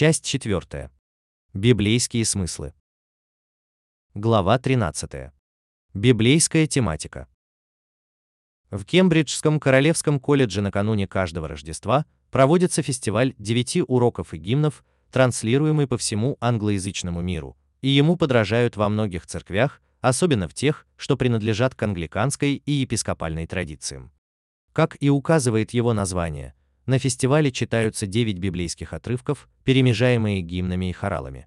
Часть 4. Библейские смыслы. Глава 13. Библейская тематика. В Кембриджском Королевском колледже накануне каждого Рождества проводится фестиваль девяти уроков и гимнов, транслируемый по всему англоязычному миру, и ему подражают во многих церквях, особенно в тех, что принадлежат к англиканской и епископальной традициям. Как и указывает его название, на фестивале читаются 9 библейских отрывков, перемежаемые гимнами и хоралами.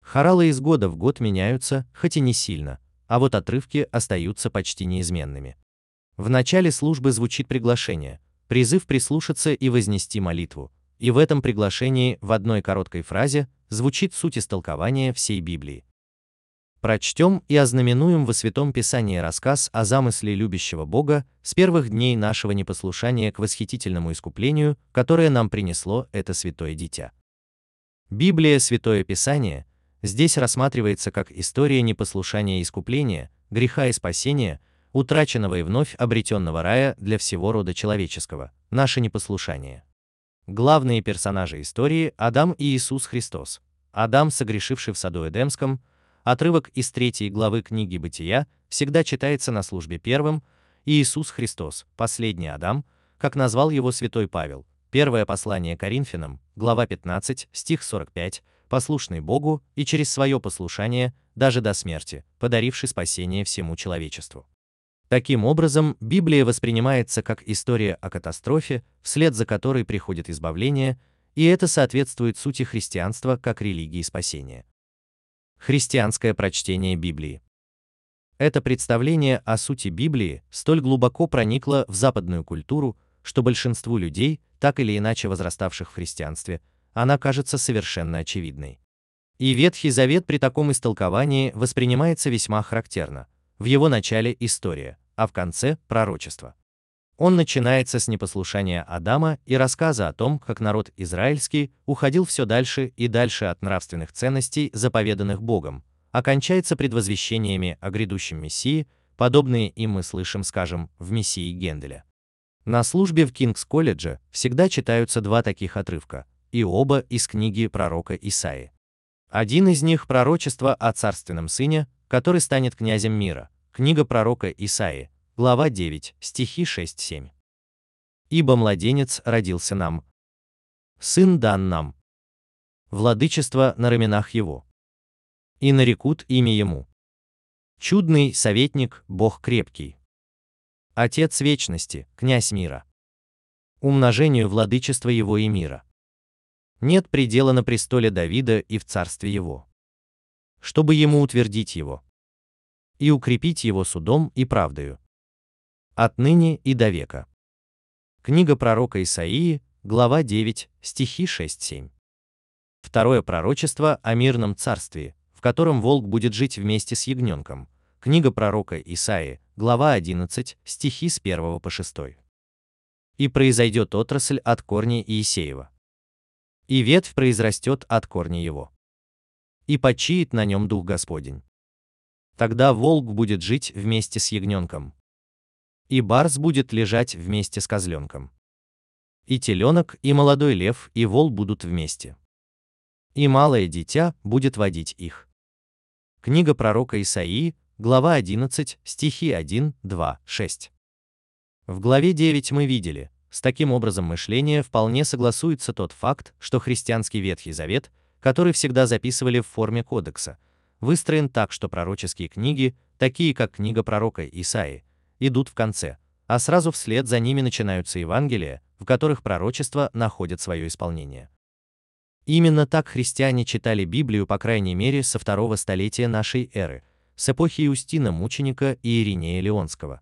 Хоралы из года в год меняются, хоть и не сильно, а вот отрывки остаются почти неизменными. В начале службы звучит приглашение, призыв прислушаться и вознести молитву, и в этом приглашении в одной короткой фразе звучит суть истолкования всей Библии. Прочтем и ознаменуем во Святом Писании рассказ о замысле любящего Бога с первых дней нашего непослушания к восхитительному искуплению, которое нам принесло это святое дитя. Библия, Святое Писание, здесь рассматривается как история непослушания и искупления, греха и спасения, утраченного и вновь обретенного рая для всего рода человеческого, наше непослушание. Главные персонажи истории – Адам и Иисус Христос. Адам, согрешивший в саду Эдемском, отрывок из третьей главы книги Бытия, всегда читается на службе первым, и Иисус Христос, последний Адам, как назвал его святой Павел. Первое послание Коринфянам, глава 15, стих 45, послушный Богу и через свое послушание, даже до смерти, подаривший спасение всему человечеству. Таким образом, Библия воспринимается как история о катастрофе, вслед за которой приходит избавление, и это соответствует сути христианства как религии спасения. Христианское прочтение Библии. Это представление о сути Библии столь глубоко проникло в западную культуру, что большинству людей, так или иначе возраставших в христианстве, она кажется совершенно очевидной. И Ветхий Завет при таком истолковании воспринимается весьма характерно – в его начале история, а в конце пророчество. Он начинается с непослушания Адама и рассказа о том, как народ израильский уходил все дальше и дальше от нравственных ценностей, заповеданных Богом, окончается предвозвещениями о грядущем Мессии, подобные им мы слышим, скажем, в Мессии Генделя. На службе в Кингс-колледже всегда читаются два таких отрывка, и оба из книги пророка Исаи. Один из них – пророчество о царственном сыне, который станет князем мира. Книга пророка Исаии, глава 9, стихи 6-7. Ибо младенец родился нам, сын дан нам, владычество на раменах его, и нарекут имя ему. Чудный советник, Бог крепкий, Отец вечности, князь мира, умножению владычества его и мира. Нет предела на престоле Давида и в царстве его чтобы ему утвердить его и укрепить его судом и правдою. Отныне и до века. Книга пророка Исаии, глава 9, стихи 6-7. Второе пророчество о мирном царстве, в котором волк будет жить вместе с ягненком. Книга пророка Исаии, глава 11, стихи с 1 по 6. И произойдет отрасль от корня Иисеева. И ветвь произрастет от корня его и почиет на нем Дух Господень. Тогда волк будет жить вместе с ягненком, и барс будет лежать вместе с козленком. И теленок, и молодой лев, и вол будут вместе. И малое дитя будет водить их. Книга пророка Исаии, глава 11, стихи 1, 2, 6. В главе 9 мы видели, с таким образом мышления вполне согласуется тот факт, что христианский Ветхий Завет – который всегда записывали в форме кодекса, выстроен так, что пророческие книги, такие как книга пророка Исаии, идут в конце, а сразу вслед за ними начинаются Евангелия, в которых пророчества находят свое исполнение. Именно так христиане читали Библию по крайней мере со второго столетия нашей эры, с эпохи Иустина Мученика и Иринея Леонского.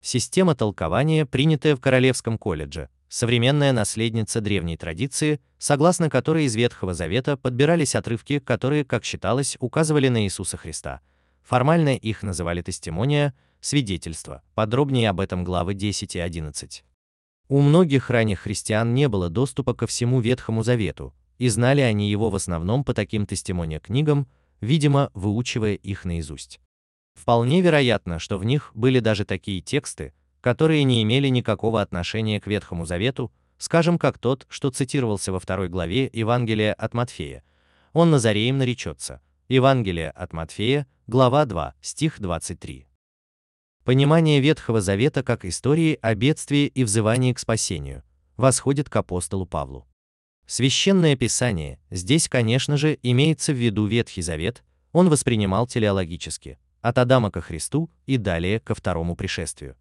Система толкования, принятая в Королевском колледже, современная наследница древней традиции, согласно которой из Ветхого Завета подбирались отрывки, которые, как считалось, указывали на Иисуса Христа. Формально их называли тестимония, свидетельство, подробнее об этом главы 10 и 11. У многих ранних христиан не было доступа ко всему Ветхому Завету, и знали они его в основном по таким тестимония книгам, видимо, выучивая их наизусть. Вполне вероятно, что в них были даже такие тексты, которые не имели никакого отношения к Ветхому Завету, скажем, как тот, что цитировался во второй главе Евангелия от Матфея. Он Назареем наречется. Евангелие от Матфея, глава 2, стих 23. Понимание Ветхого Завета как истории о бедствии и взывании к спасению восходит к апостолу Павлу. Священное Писание, здесь, конечно же, имеется в виду Ветхий Завет, он воспринимал телеологически, от Адама ко Христу и далее ко второму пришествию.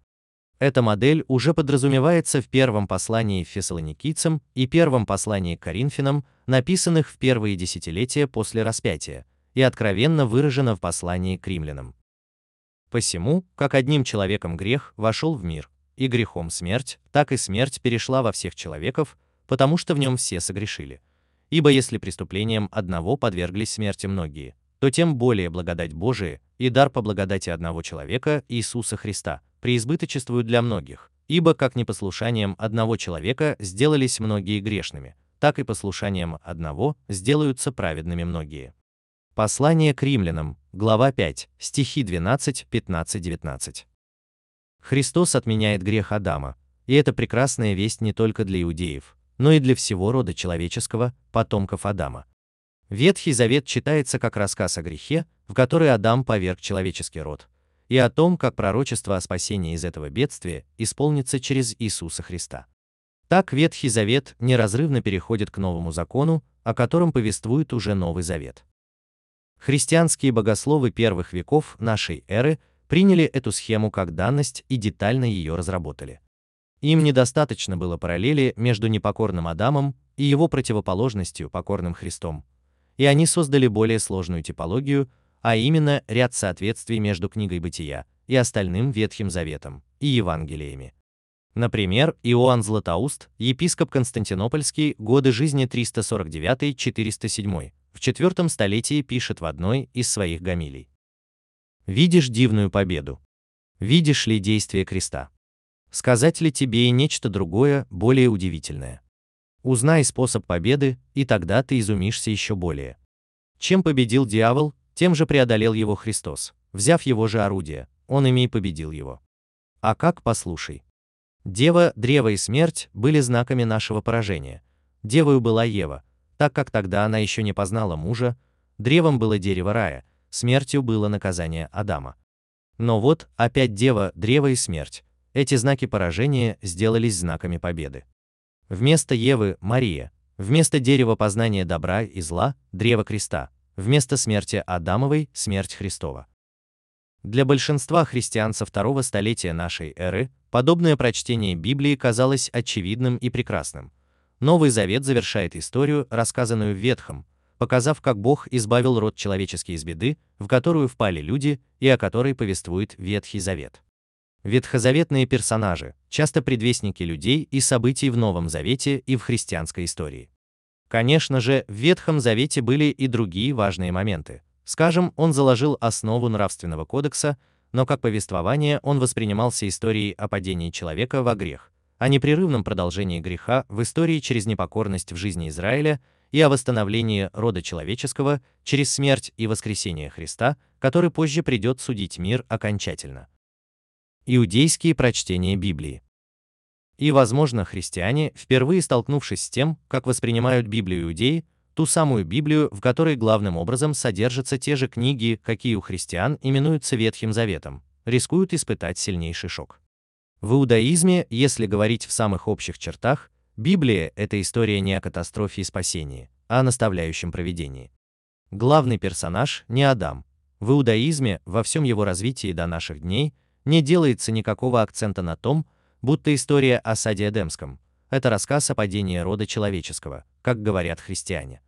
Эта модель уже подразумевается в первом послании фессалоникийцам и первом послании к коринфянам, написанных в первые десятилетия после распятия, и откровенно выражена в послании к римлянам. Посему, как одним человеком грех вошел в мир, и грехом смерть, так и смерть перешла во всех человеков, потому что в нем все согрешили. Ибо если преступлением одного подверглись смерти многие, то тем более благодать Божия и дар по благодати одного человека, Иисуса Христа, преизбыточествуют для многих, ибо как непослушанием одного человека сделались многие грешными, так и послушанием одного сделаются праведными многие. Послание к римлянам, глава 5, стихи 12, 15, 19. Христос отменяет грех Адама, и это прекрасная весть не только для иудеев, но и для всего рода человеческого, потомков Адама. Ветхий Завет читается как рассказ о грехе, в который Адам поверг человеческий род, и о том, как пророчество о спасении из этого бедствия исполнится через Иисуса Христа. Так Ветхий Завет неразрывно переходит к новому закону, о котором повествует уже Новый Завет. Христианские богословы первых веков нашей эры приняли эту схему как данность и детально ее разработали. Им недостаточно было параллели между непокорным Адамом и его противоположностью покорным Христом, и они создали более сложную типологию, а именно ряд соответствий между книгой Бытия и остальным Ветхим Заветом и Евангелиями. Например, Иоанн Златоуст, епископ Константинопольский, годы жизни 349-407, в IV столетии пишет в одной из своих гамилий. «Видишь дивную победу? Видишь ли действие креста? Сказать ли тебе и нечто другое, более удивительное? Узнай способ победы, и тогда ты изумишься еще более. Чем победил дьявол, тем же преодолел его Христос, взяв его же орудие, он ими и победил его. А как, послушай. Дева, древо и смерть были знаками нашего поражения. Девою была Ева, так как тогда она еще не познала мужа, древом было дерево рая, смертью было наказание Адама. Но вот, опять дева, древо и смерть, эти знаки поражения сделались знаками победы. Вместо Евы – Мария, вместо дерева познания добра и зла – древо креста, вместо смерти Адамовой – смерть Христова. Для большинства христиан со второго столетия нашей эры подобное прочтение Библии казалось очевидным и прекрасным. Новый Завет завершает историю, рассказанную в Ветхом, показав, как Бог избавил род человеческий из беды, в которую впали люди и о которой повествует Ветхий Завет. Ветхозаветные персонажи, часто предвестники людей и событий в Новом Завете и в христианской истории. Конечно же, в Ветхом Завете были и другие важные моменты. Скажем, он заложил основу нравственного кодекса, но как повествование он воспринимался историей о падении человека во грех, о непрерывном продолжении греха в истории через непокорность в жизни Израиля и о восстановлении рода человеческого через смерть и воскресение Христа, который позже придет судить мир окончательно. Иудейские прочтения Библии и, возможно, христиане, впервые столкнувшись с тем, как воспринимают Библию иудеи, ту самую Библию, в которой главным образом содержатся те же книги, какие у христиан именуются Ветхим Заветом, рискуют испытать сильнейший шок. В иудаизме, если говорить в самых общих чертах, Библия – это история не о катастрофе и спасении, а о наставляющем проведении. Главный персонаж не Адам. В иудаизме, во всем его развитии до наших дней, не делается никакого акцента на том, будто история о саде Эдемском – это рассказ о падении рода человеческого, как говорят христиане.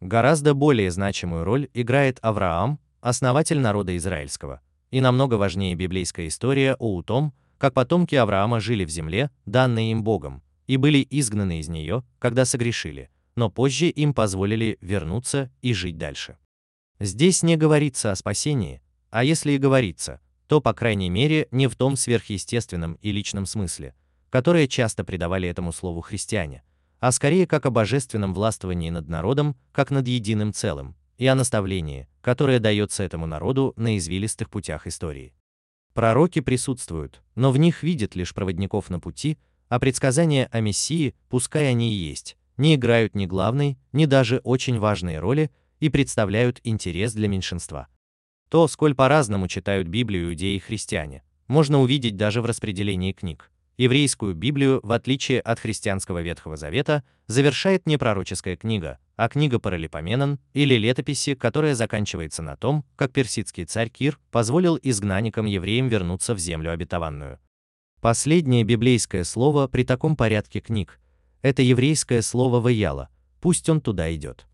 Гораздо более значимую роль играет Авраам, основатель народа израильского, и намного важнее библейская история о том, как потомки Авраама жили в земле, данной им Богом, и были изгнаны из нее, когда согрешили, но позже им позволили вернуться и жить дальше. Здесь не говорится о спасении, а если и говорится, то, по крайней мере, не в том сверхъестественном и личном смысле, которое часто придавали этому слову христиане, а скорее как о божественном властвовании над народом, как над единым целым, и о наставлении, которое дается этому народу на извилистых путях истории. Пророки присутствуют, но в них видят лишь проводников на пути, а предсказания о Мессии, пускай они и есть, не играют ни главной, ни даже очень важной роли и представляют интерес для меньшинства. То, сколь по-разному читают Библию иудеи и христиане, можно увидеть даже в распределении книг. Еврейскую Библию, в отличие от христианского Ветхого Завета, завершает не пророческая книга, а книга Паралипоменон или летописи, которая заканчивается на том, как персидский царь Кир позволил изгнанникам-евреям вернуться в землю обетованную. Последнее библейское слово при таком порядке книг – это еврейское слово «ваяла», пусть он туда идет.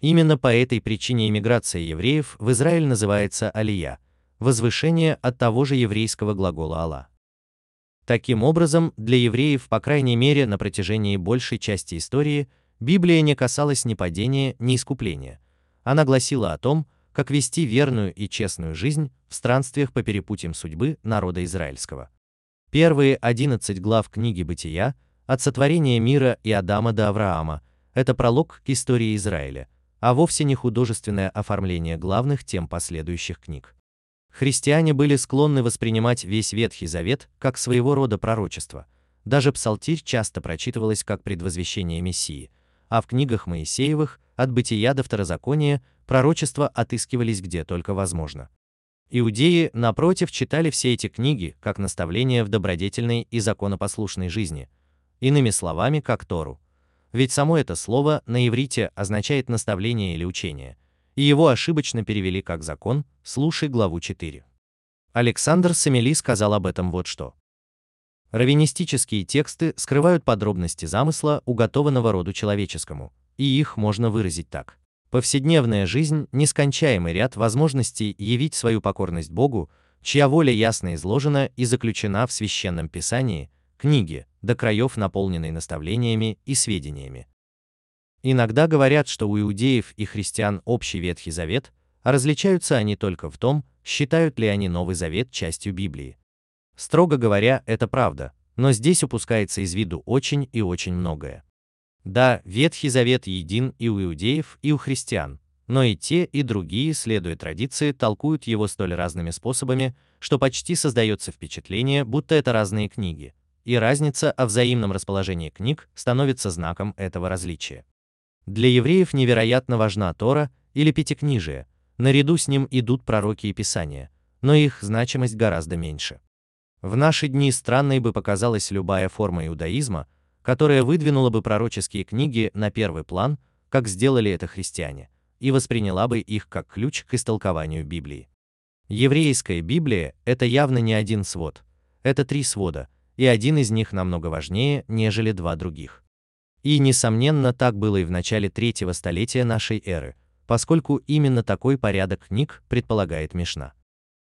Именно по этой причине иммиграция евреев в Израиль называется алия, возвышение от того же еврейского глагола «Алла». Таким образом, для евреев, по крайней мере, на протяжении большей части истории, Библия не касалась ни падения, ни искупления. Она гласила о том, как вести верную и честную жизнь в странствиях по перепутьям судьбы народа израильского. Первые 11 глав книги Бытия, от сотворения мира и Адама до Авраама, это пролог к истории Израиля, а вовсе не художественное оформление главных тем последующих книг. Христиане были склонны воспринимать весь Ветхий Завет как своего рода пророчество. Даже Псалтирь часто прочитывалось как предвозвещение Мессии, а в книгах Моисеевых, от Бытия до Второзакония, пророчества отыскивались где только возможно. Иудеи, напротив, читали все эти книги как наставления в добродетельной и законопослушной жизни, иными словами, как Тору. Ведь само это слово на иврите означает наставление или учение – и его ошибочно перевели как закон, слушай главу 4. Александр Самели сказал об этом вот что. Раввинистические тексты скрывают подробности замысла, уготованного роду человеческому, и их можно выразить так. Повседневная жизнь – нескончаемый ряд возможностей явить свою покорность Богу, чья воля ясно изложена и заключена в Священном Писании, книге, до краев наполненной наставлениями и сведениями. Иногда говорят, что у иудеев и христиан общий Ветхий Завет, а различаются они только в том, считают ли они Новый Завет частью Библии. Строго говоря, это правда, но здесь упускается из виду очень и очень многое. Да, Ветхий Завет един и у иудеев, и у христиан, но и те, и другие, следуя традиции, толкуют его столь разными способами, что почти создается впечатление, будто это разные книги, и разница о взаимном расположении книг становится знаком этого различия. Для евреев невероятно важна Тора или Пятикнижие, наряду с ним идут пророки и Писания, но их значимость гораздо меньше. В наши дни странной бы показалась любая форма иудаизма, которая выдвинула бы пророческие книги на первый план, как сделали это христиане, и восприняла бы их как ключ к истолкованию Библии. Еврейская Библия – это явно не один свод, это три свода, и один из них намного важнее, нежели два других. И, несомненно, так было и в начале третьего столетия нашей эры, поскольку именно такой порядок книг предполагает Мишна.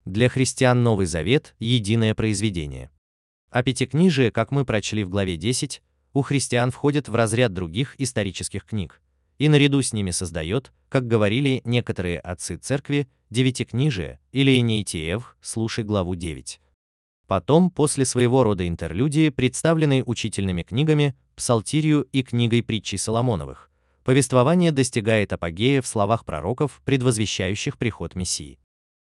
Для христиан Новый Завет – единое произведение. А Пятикнижие, как мы прочли в главе 10, у христиан входит в разряд других исторических книг, и наряду с ними создает, как говорили некоторые отцы церкви, Девятикнижие или Энейтиев, слушай главу 9. Потом, после своего рода интерлюдии, представленной учительными книгами, Псалтирию и книгой притчей Соломоновых, повествование достигает апогея в словах пророков, предвозвещающих приход Мессии.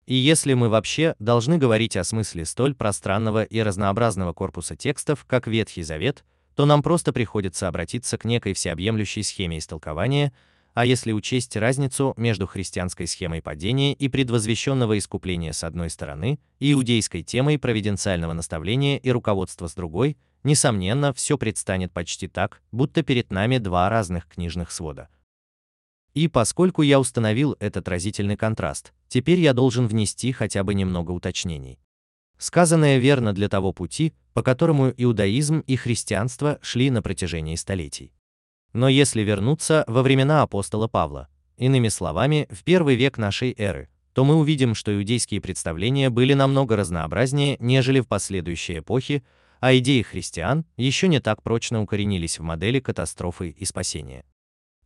И если мы вообще должны говорить о смысле столь пространного и разнообразного корпуса текстов, как Ветхий Завет, то нам просто приходится обратиться к некой всеобъемлющей схеме истолкования, а если учесть разницу между христианской схемой падения и предвозвещенного искупления с одной стороны, и иудейской темой провиденциального наставления и руководства с другой, несомненно, все предстанет почти так, будто перед нами два разных книжных свода. И поскольку я установил этот разительный контраст, теперь я должен внести хотя бы немного уточнений. Сказанное верно для того пути, по которому иудаизм и христианство шли на протяжении столетий. Но если вернуться во времена апостола Павла, иными словами, в первый век нашей эры, то мы увидим, что иудейские представления были намного разнообразнее, нежели в последующие эпохи, а идеи христиан еще не так прочно укоренились в модели катастрофы и спасения.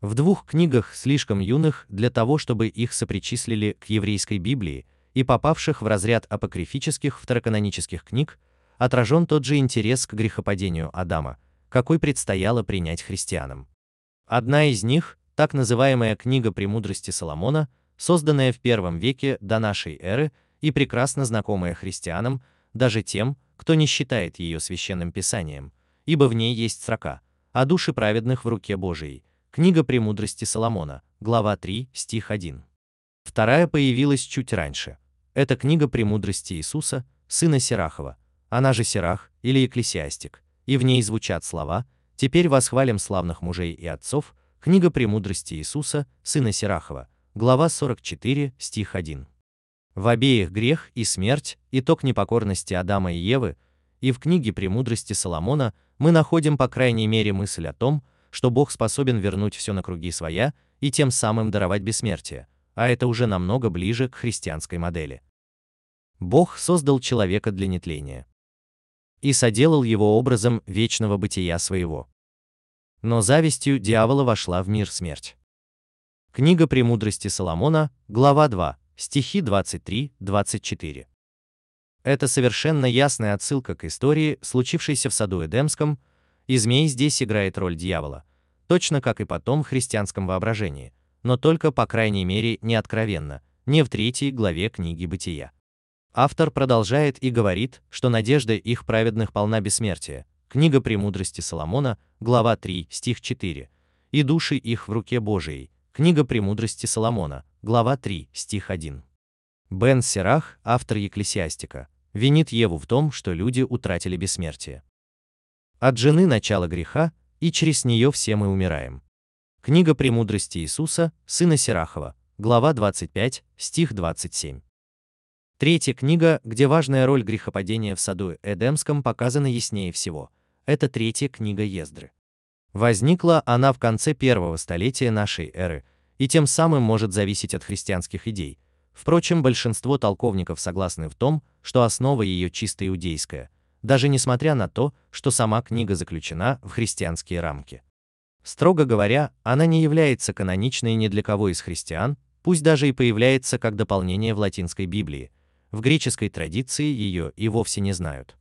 В двух книгах слишком юных для того, чтобы их сопричислили к еврейской Библии и попавших в разряд апокрифических второканонических книг, отражен тот же интерес к грехопадению Адама, какой предстояло принять христианам. Одна из них, так называемая книга премудрости Соломона, созданная в первом веке до нашей эры и прекрасно знакомая христианам, даже тем, кто не считает ее священным писанием, ибо в ней есть строка, а души праведных в руке Божией. Книга «Премудрости Соломона», глава 3, стих 1. Вторая появилась чуть раньше. Это книга «Премудрости Иисуса», сына Сирахова, она же Сирах или Екклесиастик, и в ней звучат слова «Теперь восхвалим славных мужей и отцов», книга «Премудрости Иисуса», сына Сирахова, глава 44, стих 1. В обеих грех и смерть, итог непокорности Адама и Евы, и в книге «Премудрости Соломона» мы находим по крайней мере мысль о том, что Бог способен вернуть все на круги своя и тем самым даровать бессмертие, а это уже намного ближе к христианской модели. Бог создал человека для нетления и соделал его образом вечного бытия своего. Но завистью дьявола вошла в мир смерть. Книга «Премудрости Соломона», глава 2, стихи 23-24. Это совершенно ясная отсылка к истории, случившейся в саду Эдемском, и змей здесь играет роль дьявола, точно как и потом в христианском воображении, но только, по крайней мере, не откровенно, не в третьей главе книги Бытия. Автор продолжает и говорит, что надежда их праведных полна бессмертия. Книга «Премудрости Соломона», глава 3, стих 4. «И души их в руке Божией». Книга «Премудрости Соломона», глава 3, стих 1. Бен Серах, автор Екклесиастика, винит Еву в том, что люди утратили бессмертие. От жены начало греха, и через нее все мы умираем. Книга «Премудрости Иисуса», сына Серахова, глава 25, стих 27. Третья книга, где важная роль грехопадения в саду Эдемском показана яснее всего, это третья книга Ездры. Возникла она в конце первого столетия нашей эры, и тем самым может зависеть от христианских идей. Впрочем, большинство толковников согласны в том, что основа ее чисто иудейская, даже несмотря на то, что сама книга заключена в христианские рамки. Строго говоря, она не является каноничной ни для кого из христиан, пусть даже и появляется как дополнение в латинской Библии. В греческой традиции ее и вовсе не знают.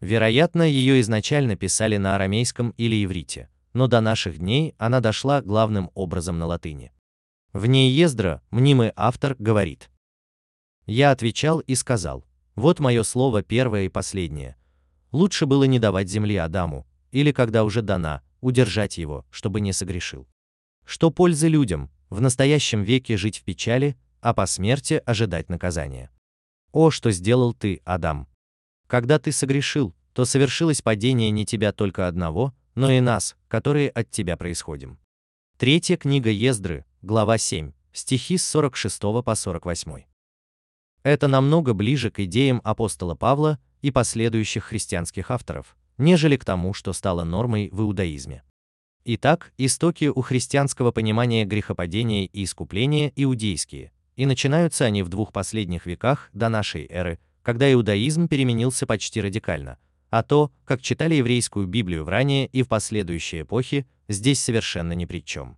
Вероятно, ее изначально писали на арамейском или иврите, но до наших дней она дошла главным образом на латыни. В ней Ездра, мнимый автор, говорит. Я отвечал и сказал, вот мое слово первое и последнее. Лучше было не давать земли Адаму, или когда уже дана, удержать его, чтобы не согрешил. Что пользы людям, в настоящем веке жить в печали, а по смерти ожидать наказания. О, что сделал ты, Адам! Когда ты согрешил, то совершилось падение не тебя только одного, но и нас, которые от тебя происходим. Третья книга Ездры, глава 7, стихи с 46 по 48. Это намного ближе к идеям апостола Павла и последующих христианских авторов, нежели к тому, что стало нормой в иудаизме. Итак, истоки у христианского понимания грехопадения и искупления иудейские, и начинаются они в двух последних веках до нашей эры, когда иудаизм переменился почти радикально, а то, как читали еврейскую Библию в ранее и в последующие эпохи, здесь совершенно ни при чем.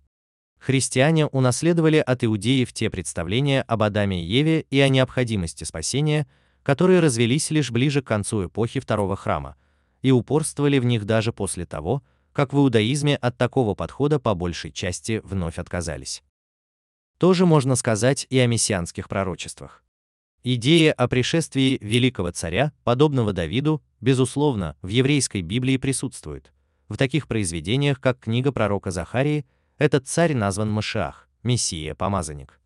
Христиане унаследовали от иудеев те представления об Адаме и Еве и о необходимости спасения, которые развелись лишь ближе к концу эпохи Второго храма, и упорствовали в них даже после того, как в иудаизме от такого подхода по большей части вновь отказались. Тоже можно сказать и о мессианских пророчествах. Идея о пришествии великого царя, подобного Давиду, безусловно, в еврейской Библии присутствует. В таких произведениях, как книга пророка Захарии, этот царь назван Машиах, Мессия, помазанник.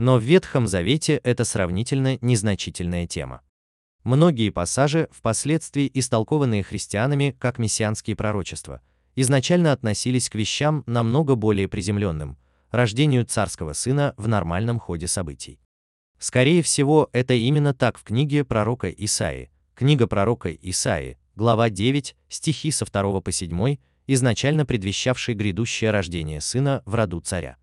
Но в Ветхом Завете это сравнительно незначительная тема. Многие пассажи, впоследствии истолкованные христианами как мессианские пророчества, изначально относились к вещам намного более приземленным, рождению царского сына в нормальном ходе событий. Скорее всего, это именно так в книге пророка Исаии. Книга пророка Исаии, глава 9, стихи со 2 по 7, изначально предвещавший грядущее рождение сына в роду царя.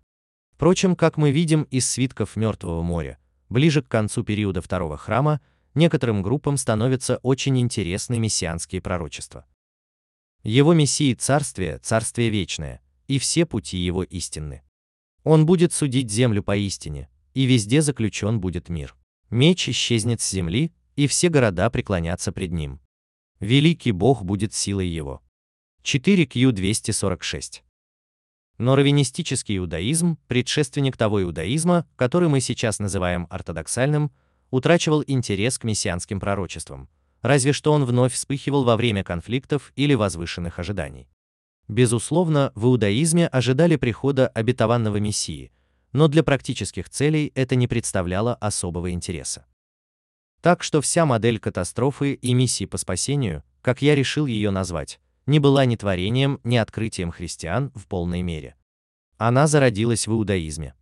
Впрочем, как мы видим из свитков Мертвого моря, ближе к концу периода второго храма, некоторым группам становятся очень интересны мессианские пророчества. Его мессии царствие, царствие вечное, и все пути его истинны. Он будет судить землю поистине, и везде заключен будет мир. Меч исчезнет с земли, и все города преклонятся пред ним. Великий Бог будет силой его. 4Q246. Но раввинистический иудаизм, предшественник того иудаизма, который мы сейчас называем ортодоксальным, утрачивал интерес к мессианским пророчествам, разве что он вновь вспыхивал во время конфликтов или возвышенных ожиданий. Безусловно, в иудаизме ожидали прихода обетованного Мессии, но для практических целей это не представляло особого интереса. Так что вся модель катастрофы и миссии по спасению, как я решил ее назвать, не была ни творением, ни открытием христиан в полной мере. Она зародилась в иудаизме.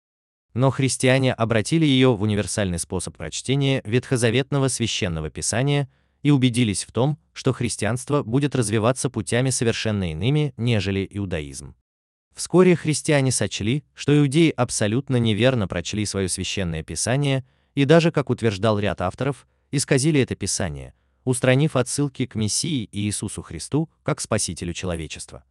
Но христиане обратили ее в универсальный способ прочтения ветхозаветного священного писания и убедились в том, что христианство будет развиваться путями совершенно иными, нежели иудаизм. Вскоре христиане сочли, что иудеи абсолютно неверно прочли свое священное писание и даже, как утверждал ряд авторов, исказили это писание, устранив отсылки к Мессии и Иисусу Христу как Спасителю человечества.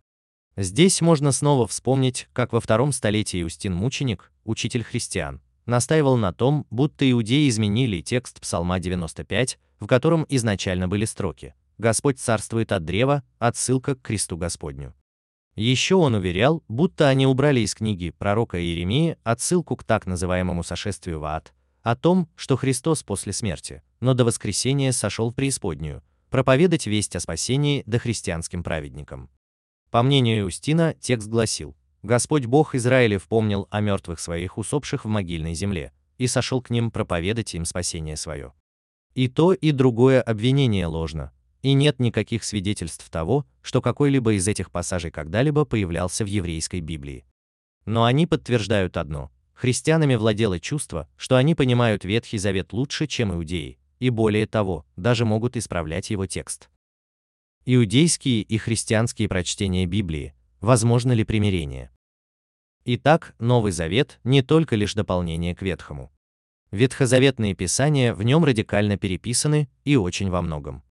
Здесь можно снова вспомнить, как во втором столетии Устин Мученик, учитель христиан, настаивал на том, будто иудеи изменили текст Псалма 95, в котором изначально были строки «Господь царствует от древа, отсылка к кресту Господню». Еще он уверял, будто они убрали из книги пророка Иеремии отсылку к так называемому сошествию в ад, о том, что Христос после смерти, но до воскресения сошел в преисподнюю, проповедать весть о спасении до христианским праведникам. По мнению Иустина, текст гласил, Господь Бог Израилев помнил о мертвых своих усопших в могильной земле, и сошел к ним проповедать им спасение свое. И то, и другое обвинение ложно, и нет никаких свидетельств того, что какой-либо из этих пассажей когда-либо появлялся в еврейской Библии. Но они подтверждают одно – христианами владело чувство, что они понимают Ветхий Завет лучше, чем иудеи, и более того, даже могут исправлять его текст. Иудейские и христианские прочтения Библии, возможно ли примирение? Итак, Новый Завет не только лишь дополнение к Ветхому. Ветхозаветные писания в нем радикально переписаны и очень во многом.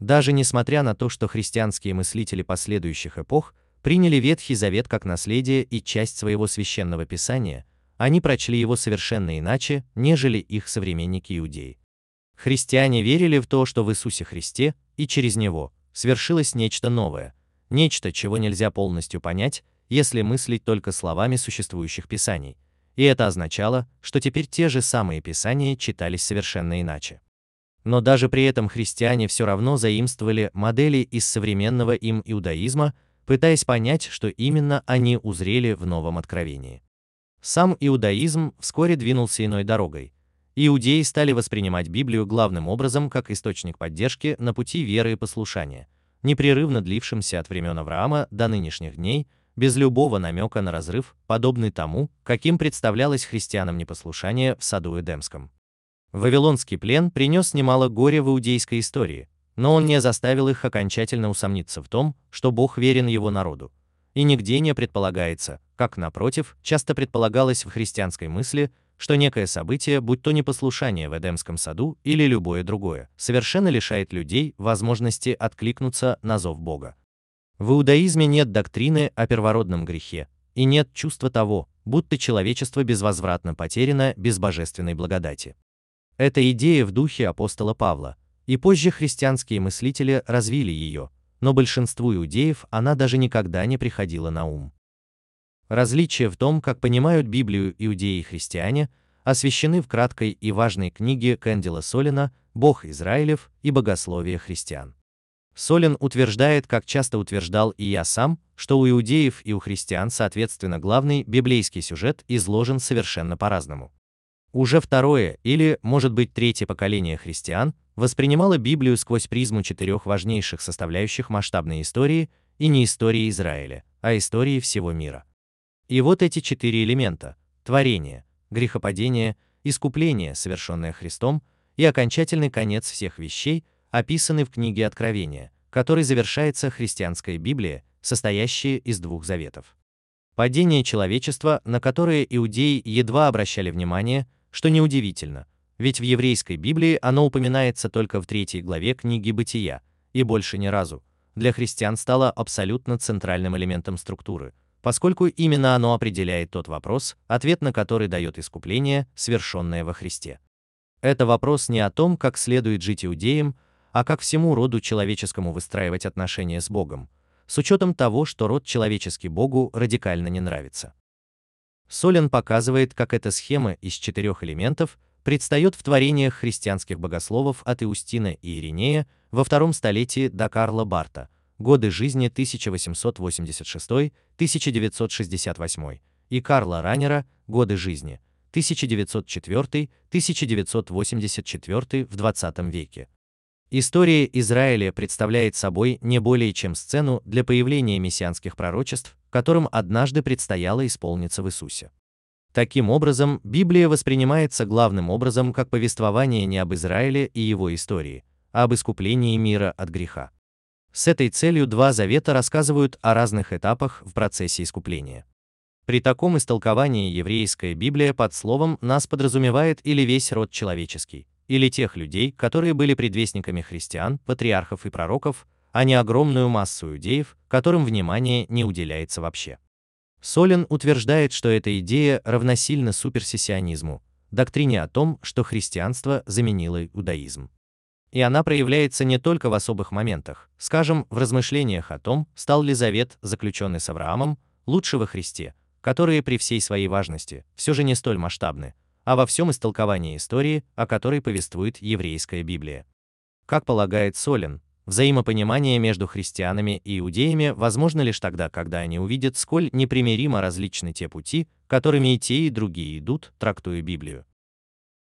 Даже несмотря на то, что христианские мыслители последующих эпох приняли Ветхий Завет как наследие и часть своего священного писания, они прочли его совершенно иначе, нежели их современники иудеи. Христиане верили в то, что в Иисусе Христе и через него свершилось нечто новое, нечто, чего нельзя полностью понять, если мыслить только словами существующих писаний. И это означало, что теперь те же самые писания читались совершенно иначе. Но даже при этом христиане все равно заимствовали модели из современного им иудаизма, пытаясь понять, что именно они узрели в новом откровении. Сам иудаизм вскоре двинулся иной дорогой. Иудеи стали воспринимать Библию главным образом как источник поддержки на пути веры и послушания, непрерывно длившимся от времен Авраама до нынешних дней, без любого намека на разрыв, подобный тому, каким представлялось христианам непослушание в саду Эдемском. Вавилонский плен принес немало горя в иудейской истории, но он не заставил их окончательно усомниться в том, что Бог верен его народу. И нигде не предполагается, как напротив, часто предполагалось в христианской мысли, что некое событие, будь то непослушание в Эдемском саду или любое другое, совершенно лишает людей возможности откликнуться на зов Бога. В иудаизме нет доктрины о первородном грехе, и нет чувства того, будто человечество безвозвратно потеряно без божественной благодати. Эта идея в духе апостола Павла, и позже христианские мыслители развили ее, но большинству иудеев она даже никогда не приходила на ум. Различия в том, как понимают Библию иудеи и христиане, освещены в краткой и важной книге Кэндила Солина «Бог Израилев и богословие христиан». Солин утверждает, как часто утверждал и я сам, что у иудеев и у христиан, соответственно, главный библейский сюжет изложен совершенно по-разному. Уже второе или, может быть, третье поколение христиан воспринимало Библию сквозь призму четырех важнейших составляющих масштабной истории и не истории Израиля, а истории всего мира. И вот эти четыре элемента – творение, грехопадение, искупление, совершенное Христом, и окончательный конец всех вещей, описаны в книге Откровения, которой завершается христианская Библия, состоящая из двух заветов. Падение человечества, на которое иудеи едва обращали внимание, что неудивительно, ведь в еврейской Библии оно упоминается только в третьей главе книги Бытия, и больше ни разу, для христиан стало абсолютно центральным элементом структуры, поскольку именно оно определяет тот вопрос, ответ на который дает искупление, свершенное во Христе. Это вопрос не о том, как следует жить иудеям, а как всему роду человеческому выстраивать отношения с Богом, с учетом того, что род человеческий Богу радикально не нравится. Солен показывает, как эта схема из четырех элементов предстает в творениях христианских богословов от Иустина и Иринея во втором столетии до Карла Барта, годы жизни 1886-1968, и Карла Раннера, годы жизни 1904-1984 в 20 веке. История Израиля представляет собой не более чем сцену для появления мессианских пророчеств, которым однажды предстояло исполниться в Иисусе. Таким образом, Библия воспринимается главным образом как повествование не об Израиле и его истории, а об искуплении мира от греха. С этой целью два завета рассказывают о разных этапах в процессе искупления. При таком истолковании еврейская Библия под словом нас подразумевает или весь род человеческий, или тех людей, которые были предвестниками христиан, патриархов и пророков, а не огромную массу иудеев, которым внимание не уделяется вообще. Солен утверждает, что эта идея равносильна суперсессионизму, доктрине о том, что христианство заменило иудаизм. И она проявляется не только в особых моментах, скажем, в размышлениях о том, стал ли завет, заключенный с Авраамом, лучше во Христе, которые при всей своей важности все же не столь масштабны, а во всем истолковании истории, о которой повествует еврейская Библия. Как полагает Солен, Взаимопонимание между христианами и иудеями возможно лишь тогда, когда они увидят, сколь непримиримо различны те пути, которыми и те, и другие идут, трактуя Библию.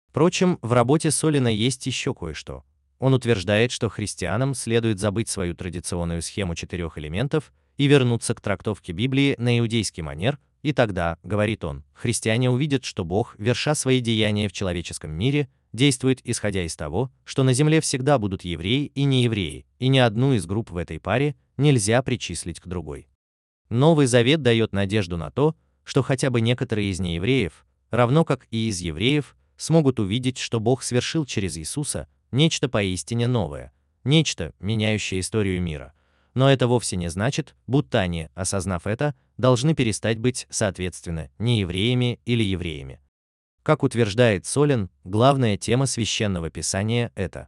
Впрочем, в работе Солина есть еще кое-что. Он утверждает, что христианам следует забыть свою традиционную схему четырех элементов и вернуться к трактовке Библии на иудейский манер, и тогда, говорит он, христиане увидят, что Бог, верша свои деяния в человеческом мире, действует исходя из того, что на земле всегда будут евреи и неевреи, и ни одну из групп в этой паре нельзя причислить к другой. Новый Завет дает надежду на то, что хотя бы некоторые из неевреев, равно как и из евреев, смогут увидеть, что Бог свершил через Иисуса нечто поистине новое, нечто, меняющее историю мира. Но это вовсе не значит, будто они, осознав это, должны перестать быть, соответственно, неевреями или евреями. Как утверждает Солин, главная тема священного писания это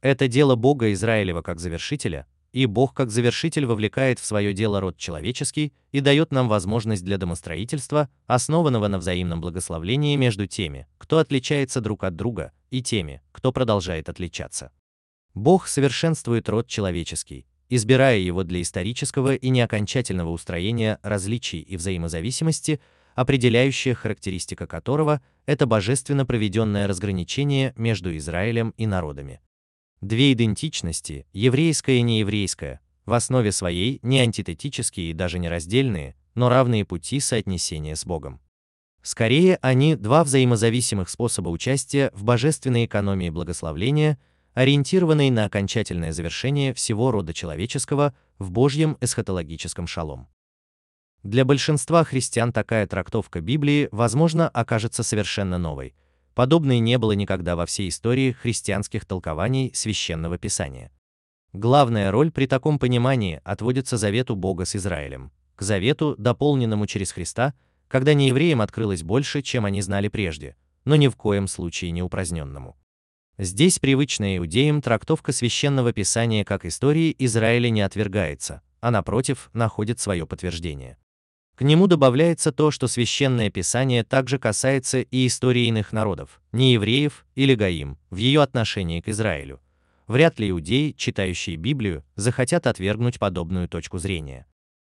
это дело Бога Израилева как завершителя, и Бог как завершитель вовлекает в свое дело род человеческий и дает нам возможность для домостроительства, основанного на взаимном благословлении между теми, кто отличается друг от друга, и теми, кто продолжает отличаться. Бог совершенствует род человеческий, избирая его для исторического и неокончательного устроения различий и взаимозависимости, определяющая характеристика которого – это божественно проведенное разграничение между Израилем и народами. Две идентичности, еврейская и нееврейская, в основе своей не антитетические и даже не раздельные, но равные пути соотнесения с Богом. Скорее, они два взаимозависимых способа участия в божественной экономии благословления, ориентированной на окончательное завершение всего рода человеческого в Божьем эсхатологическом шалом. Для большинства христиан такая трактовка Библии, возможно, окажется совершенно новой. Подобной не было никогда во всей истории христианских толкований священного писания. Главная роль при таком понимании отводится завету Бога с Израилем, к завету, дополненному через Христа, когда неевреям открылось больше, чем они знали прежде, но ни в коем случае не упраздненному. Здесь привычная иудеям трактовка священного писания как истории Израиля не отвергается, а напротив, находит свое подтверждение. К нему добавляется то, что священное писание также касается и истории иных народов, не евреев или гаим, в ее отношении к Израилю. Вряд ли иудеи, читающие Библию, захотят отвергнуть подобную точку зрения.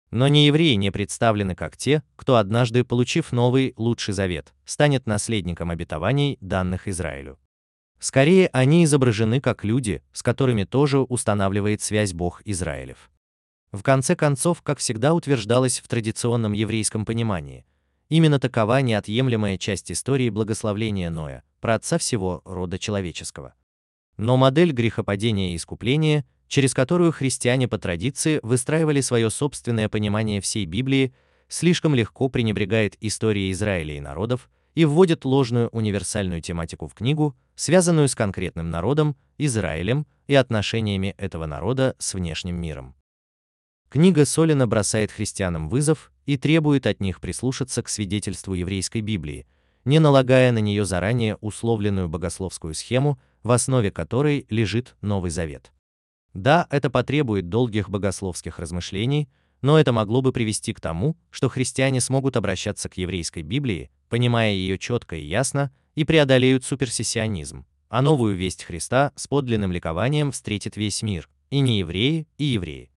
Но не евреи не представлены как те, кто однажды, получив новый, лучший завет, станет наследником обетований, данных Израилю. Скорее, они изображены как люди, с которыми тоже устанавливает связь Бог Израилев. В конце концов, как всегда утверждалось в традиционном еврейском понимании, именно такова неотъемлемая часть истории благословления Ноя, праотца всего рода человеческого. Но модель грехопадения и искупления, через которую христиане по традиции выстраивали свое собственное понимание всей Библии, слишком легко пренебрегает историей Израиля и народов и вводит ложную универсальную тематику в книгу, связанную с конкретным народом, Израилем и отношениями этого народа с внешним миром. Книга Солина бросает христианам вызов и требует от них прислушаться к свидетельству еврейской Библии, не налагая на нее заранее условленную богословскую схему, в основе которой лежит Новый Завет. Да, это потребует долгих богословских размышлений, но это могло бы привести к тому, что христиане смогут обращаться к еврейской Библии, понимая ее четко и ясно, и преодолеют суперсессионизм, а новую весть Христа с подлинным ликованием встретит весь мир, и не евреи, и евреи.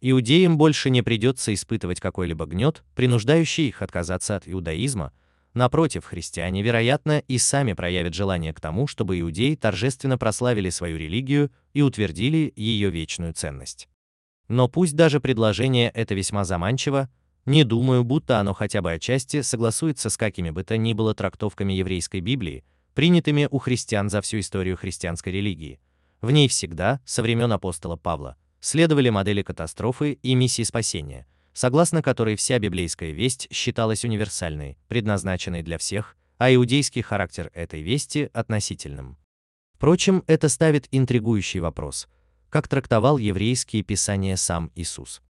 Иудеям больше не придется испытывать какой-либо гнет, принуждающий их отказаться от иудаизма, Напротив, христиане, вероятно, и сами проявят желание к тому, чтобы иудеи торжественно прославили свою религию и утвердили ее вечную ценность. Но пусть даже предложение это весьма заманчиво, не думаю, будто оно хотя бы отчасти согласуется с какими бы то ни было трактовками еврейской Библии, принятыми у христиан за всю историю христианской религии. В ней всегда, со времен апостола Павла, следовали модели катастрофы и миссии спасения – согласно которой вся библейская весть считалась универсальной, предназначенной для всех, а иудейский характер этой вести относительным. Впрочем, это ставит интригующий вопрос, как трактовал еврейские писания сам Иисус.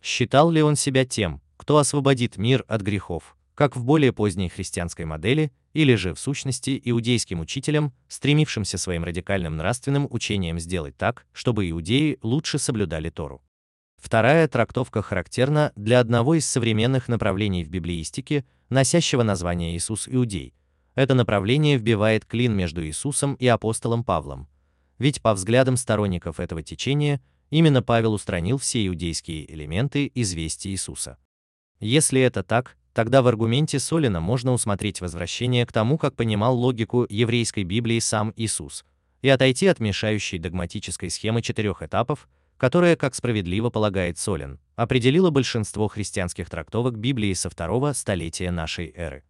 Считал ли он себя тем, кто освободит мир от грехов, как в более поздней христианской модели, или же в сущности иудейским учителем, стремившимся своим радикальным нравственным учением сделать так, чтобы иудеи лучше соблюдали Тору. Вторая трактовка характерна для одного из современных направлений в библеистике, носящего название Иисус Иудей. Это направление вбивает клин между Иисусом и апостолом Павлом. Ведь по взглядам сторонников этого течения, именно Павел устранил все иудейские элементы из вести Иисуса. Если это так, тогда в аргументе Солина можно усмотреть возвращение к тому, как понимал логику еврейской Библии сам Иисус, и отойти от мешающей догматической схемы четырех этапов, которая, как справедливо полагает Солин, определила большинство христианских трактовок Библии со второго столетия нашей эры.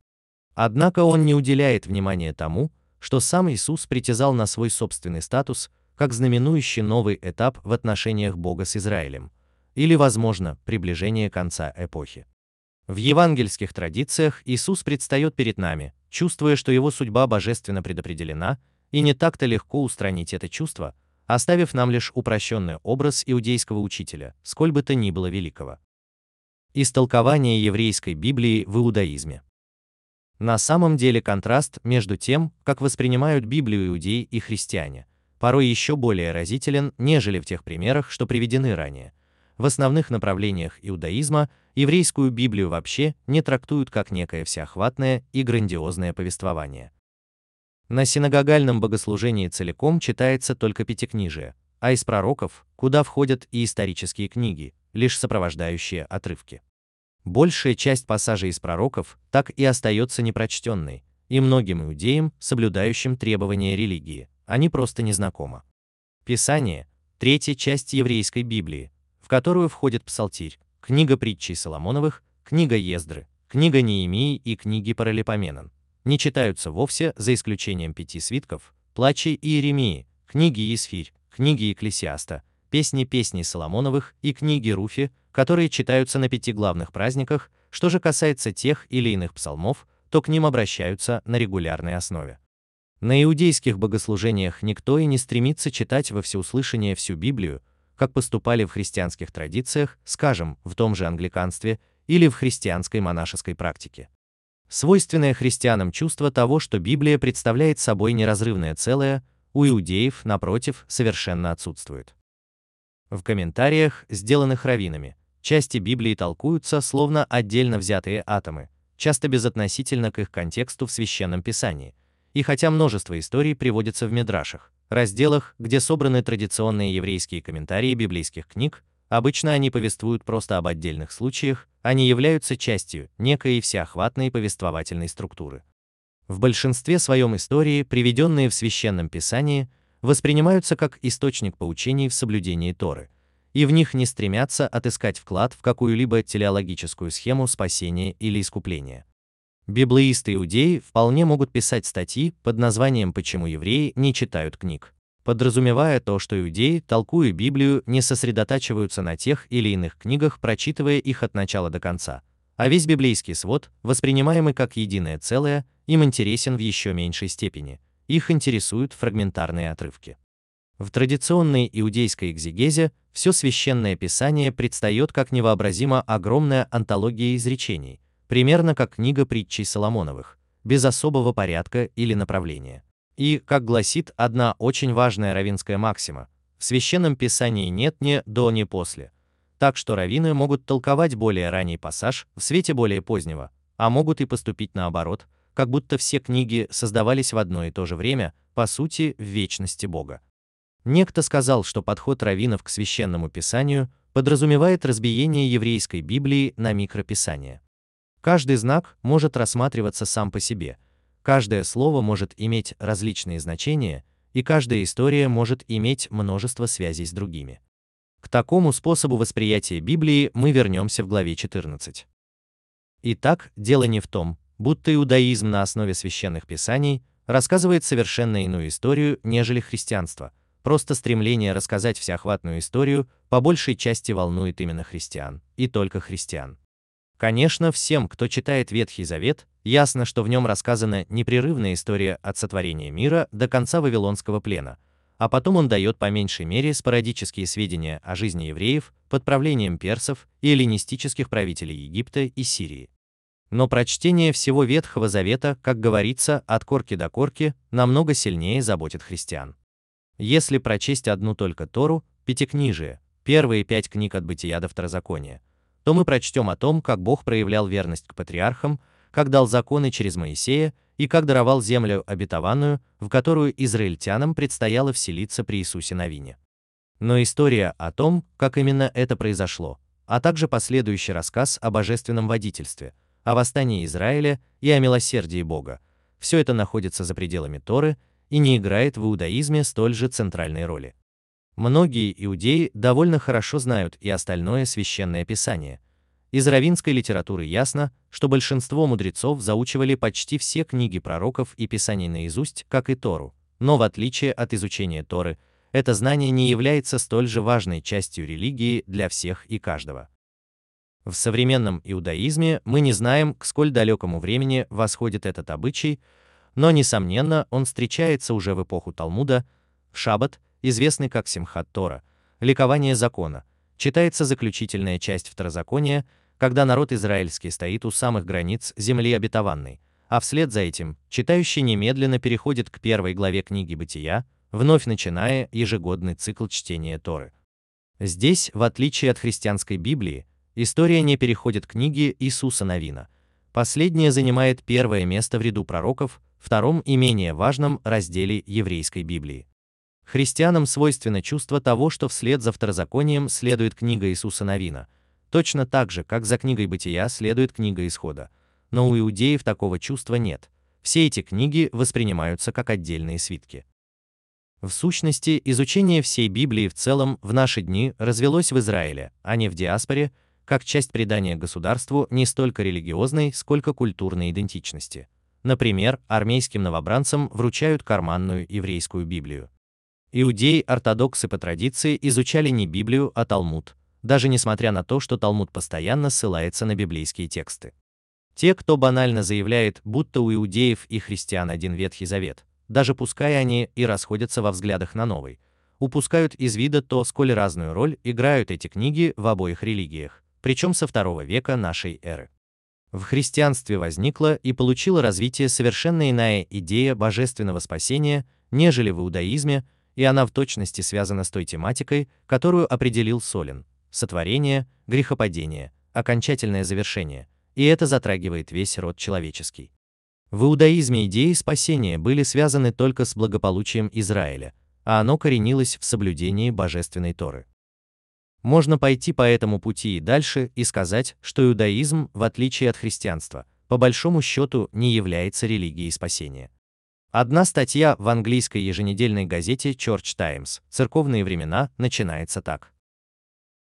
Однако он не уделяет внимания тому, что сам Иисус притязал на свой собственный статус, как знаменующий новый этап в отношениях Бога с Израилем, или, возможно, приближение конца эпохи. В евангельских традициях Иисус предстает перед нами, чувствуя, что его судьба божественно предопределена, и не так-то легко устранить это чувство, оставив нам лишь упрощенный образ иудейского учителя, сколь бы то ни было великого. Истолкование еврейской Библии в иудаизме. На самом деле контраст между тем, как воспринимают Библию иудеи и христиане, порой еще более разителен, нежели в тех примерах, что приведены ранее. В основных направлениях иудаизма еврейскую Библию вообще не трактуют как некое всеохватное и грандиозное повествование. На синагогальном богослужении целиком читается только пятикнижие, а из пророков, куда входят и исторические книги, лишь сопровождающие отрывки. Большая часть пассажей из пророков так и остается непрочтенной, и многим иудеям, соблюдающим требования религии, они просто не знакомы. Писание – третья часть еврейской Библии, в которую входит Псалтирь, книга притчей Соломоновых, книга Ездры, книга Неемии и книги Паралипоменон, не читаются вовсе, за исключением пяти свитков, плачи и Иеремии, книги Исфирь, книги Екклесиаста, песни песней Соломоновых и книги Руфи, которые читаются на пяти главных праздниках, что же касается тех или иных псалмов, то к ним обращаются на регулярной основе. На иудейских богослужениях никто и не стремится читать во всеуслышание всю Библию, как поступали в христианских традициях, скажем, в том же англиканстве или в христианской монашеской практике. Свойственное христианам чувство того, что Библия представляет собой неразрывное целое, у иудеев, напротив, совершенно отсутствует. В комментариях, сделанных раввинами, части Библии толкуются словно отдельно взятые атомы, часто безотносительно к их контексту в Священном Писании, и хотя множество историй приводится в Мидрашах, разделах, где собраны традиционные еврейские комментарии библейских книг, Обычно они повествуют просто об отдельных случаях, они являются частью некой всеохватной повествовательной структуры. В большинстве своем истории, приведенные в Священном Писании, воспринимаются как источник поучений в соблюдении Торы, и в них не стремятся отыскать вклад в какую-либо телеологическую схему спасения или искупления. Библеисты-иудеи вполне могут писать статьи под названием «Почему евреи не читают книг», подразумевая то, что иудеи, толкуя Библию, не сосредотачиваются на тех или иных книгах, прочитывая их от начала до конца, а весь библейский свод, воспринимаемый как единое целое, им интересен в еще меньшей степени. Их интересуют фрагментарные отрывки. В традиционной иудейской экзегезе все священное писание предстает как невообразимо огромная антология изречений, примерно как книга притчей Соломоновых, без особого порядка или направления. И, как гласит одна очень важная равинская максима, в священном писании нет ни до, ни после. Так что раввины могут толковать более ранний пассаж в свете более позднего, а могут и поступить наоборот, как будто все книги создавались в одно и то же время, по сути, в вечности Бога. Некто сказал, что подход раввинов к священному писанию подразумевает разбиение еврейской Библии на микрописания. Каждый знак может рассматриваться сам по себе, каждое слово может иметь различные значения, и каждая история может иметь множество связей с другими. К такому способу восприятия Библии мы вернемся в главе 14. Итак, дело не в том, будто иудаизм на основе священных писаний рассказывает совершенно иную историю, нежели христианство – Просто стремление рассказать всеохватную историю по большей части волнует именно христиан, и только христиан. Конечно, всем, кто читает Ветхий Завет, ясно, что в нем рассказана непрерывная история от сотворения мира до конца Вавилонского плена, а потом он дает по меньшей мере спорадические сведения о жизни евреев под правлением персов и эллинистических правителей Египта и Сирии. Но прочтение всего Ветхого Завета, как говорится, от корки до корки, намного сильнее заботит христиан. Если прочесть одну только Тору, Пятикнижие, первые пять книг от Бытия до Второзакония, то мы прочтем о том, как Бог проявлял верность к патриархам, как дал законы через Моисея и как даровал землю обетованную, в которую израильтянам предстояло вселиться при Иисусе Новине. Но история о том, как именно это произошло, а также последующий рассказ о божественном водительстве, о восстании Израиля и о милосердии Бога, все это находится за пределами Торы и не играет в иудаизме столь же центральной роли. Многие иудеи довольно хорошо знают и остальное священное писание. Из равинской литературы ясно, что большинство мудрецов заучивали почти все книги пророков и писаний наизусть, как и Тору, но в отличие от изучения Торы, это знание не является столь же важной частью религии для всех и каждого. В современном иудаизме мы не знаем, к сколь далекому времени восходит этот обычай, но, несомненно, он встречается уже в эпоху Талмуда, в Шаббат, известный как Симхат Тора, ликование закона, читается заключительная часть Второзакония, когда народ израильский стоит у самых границ земли обетованной, а вслед за этим читающий немедленно переходит к первой главе книги Бытия, вновь начиная ежегодный цикл чтения Торы. Здесь, в отличие от христианской Библии, история не переходит к книге Иисуса Новина. Последняя занимает первое место в ряду пророков, втором и менее важном разделе еврейской Библии. Христианам свойственно чувство того, что вслед за второзаконием следует книга Иисуса Новина, точно так же, как за книгой Бытия следует книга Исхода. Но у иудеев такого чувства нет. Все эти книги воспринимаются как отдельные свитки. В сущности, изучение всей Библии в целом в наши дни развелось в Израиле, а не в диаспоре, как часть придания государству не столько религиозной, сколько культурной идентичности. Например, армейским новобранцам вручают карманную еврейскую Библию. Иудеи-ортодоксы по традиции изучали не Библию, а Талмуд, даже несмотря на то, что Талмуд постоянно ссылается на библейские тексты. Те, кто банально заявляет, будто у иудеев и христиан один Ветхий Завет, даже пускай они и расходятся во взглядах на новый, упускают из вида то, сколь разную роль играют эти книги в обоих религиях, причем со второго века нашей эры в христианстве возникла и получила развитие совершенно иная идея божественного спасения, нежели в иудаизме, и она в точности связана с той тематикой, которую определил Солин – сотворение, грехопадение, окончательное завершение, и это затрагивает весь род человеческий. В иудаизме идеи спасения были связаны только с благополучием Израиля, а оно коренилось в соблюдении божественной Торы. Можно пойти по этому пути и дальше и сказать, что иудаизм, в отличие от христианства, по большому счету не является религией спасения. Одна статья в английской еженедельной газете Church Times «Церковные времена» начинается так.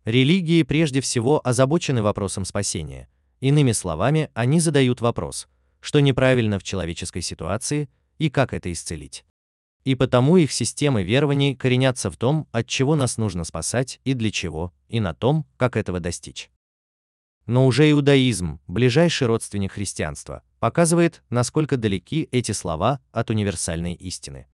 Религии прежде всего озабочены вопросом спасения. Иными словами, они задают вопрос, что неправильно в человеческой ситуации и как это исцелить. И потому их системы верований коренятся в том, от чего нас нужно спасать и для чего, и на том, как этого достичь. Но уже иудаизм, ближайший родственник христианства, показывает, насколько далеки эти слова от универсальной истины.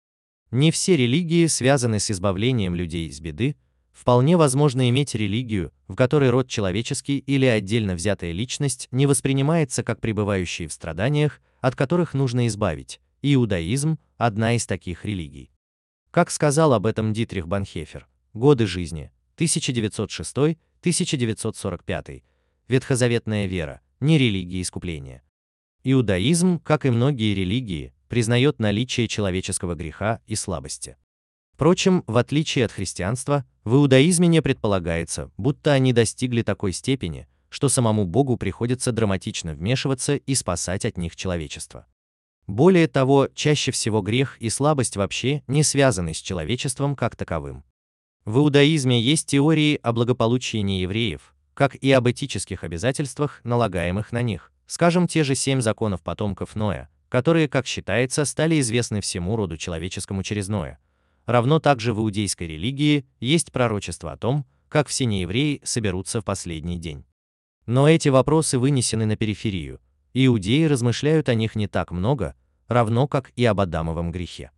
Не все религии связаны с избавлением людей из беды, вполне возможно иметь религию, в которой род человеческий или отдельно взятая личность не воспринимается как пребывающие в страданиях, от которых нужно избавить, Иудаизм – одна из таких религий. Как сказал об этом Дитрих Банхефер, годы жизни 1906-1945, ветхозаветная вера, не религия искупления. Иудаизм, как и многие религии, признает наличие человеческого греха и слабости. Впрочем, в отличие от христианства, в иудаизме не предполагается, будто они достигли такой степени, что самому Богу приходится драматично вмешиваться и спасать от них человечество. Более того, чаще всего грех и слабость вообще не связаны с человечеством как таковым. В иудаизме есть теории о благополучии неевреев, как и об этических обязательствах, налагаемых на них, скажем, те же семь законов потомков Ноя, которые, как считается, стали известны всему роду человеческому через Ноя. Равно также в иудейской религии есть пророчество о том, как все неевреи соберутся в последний день. Но эти вопросы вынесены на периферию, иудеи размышляют о них не так много, равно как и об Адамовом грехе.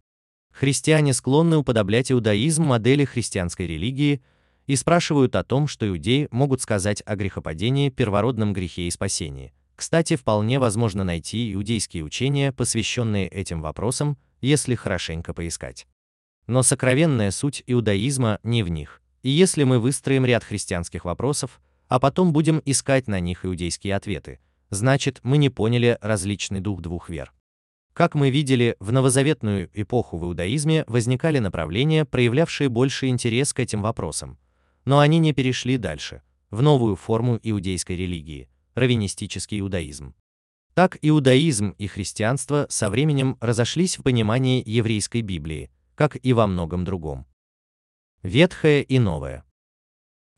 Христиане склонны уподоблять иудаизм модели христианской религии и спрашивают о том, что иудеи могут сказать о грехопадении, первородном грехе и спасении. Кстати, вполне возможно найти иудейские учения, посвященные этим вопросам, если хорошенько поискать. Но сокровенная суть иудаизма не в них. И если мы выстроим ряд христианских вопросов, а потом будем искать на них иудейские ответы, значит, мы не поняли различный дух двух вер. Как мы видели, в новозаветную эпоху в иудаизме возникали направления, проявлявшие больший интерес к этим вопросам. Но они не перешли дальше, в новую форму иудейской религии – раввинистический иудаизм. Так иудаизм и христианство со временем разошлись в понимании еврейской Библии, как и во многом другом. Ветхое и новое.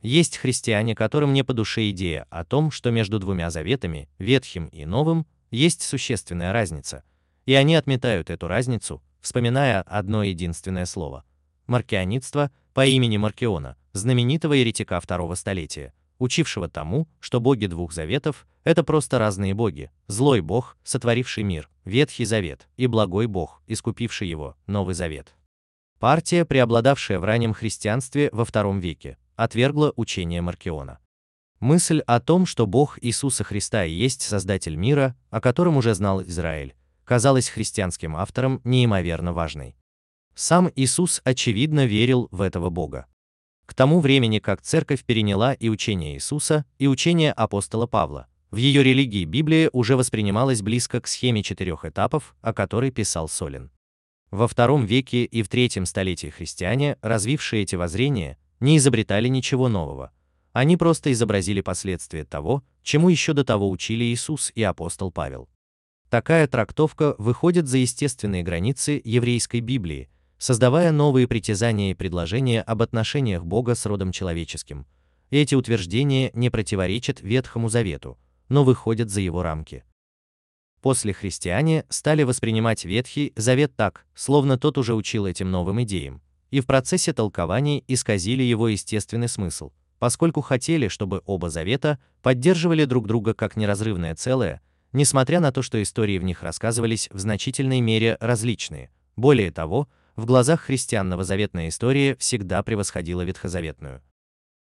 Есть христиане, которым не по душе идея о том, что между двумя заветами, Ветхим и Новым, есть существенная разница – и они отметают эту разницу, вспоминая одно единственное слово – маркионитство по имени Маркиона, знаменитого еретика второго столетия, учившего тому, что боги двух заветов – это просто разные боги, злой бог, сотворивший мир, Ветхий Завет, и благой бог, искупивший его, Новый Завет. Партия, преобладавшая в раннем христианстве во II веке, отвергла учение Маркиона. Мысль о том, что Бог Иисуса Христа и есть Создатель мира, о котором уже знал Израиль, казалась христианским авторам неимоверно важной. Сам Иисус очевидно верил в этого Бога. К тому времени, как церковь переняла и учение Иисуса, и учение апостола Павла, в ее религии Библия уже воспринималась близко к схеме четырех этапов, о которой писал Солин. Во втором веке и в третьем столетии христиане, развившие эти воззрения, не изобретали ничего нового. Они просто изобразили последствия того, чему еще до того учили Иисус и апостол Павел. Такая трактовка выходит за естественные границы еврейской Библии, создавая новые притязания и предложения об отношениях Бога с родом человеческим. Эти утверждения не противоречат Ветхому Завету, но выходят за его рамки. После христиане стали воспринимать Ветхий Завет так, словно тот уже учил этим новым идеям, и в процессе толкований исказили его естественный смысл, поскольку хотели, чтобы оба завета поддерживали друг друга как неразрывное целое, несмотря на то, что истории в них рассказывались в значительной мере различные. Более того, в глазах христиан новозаветная история всегда превосходила ветхозаветную.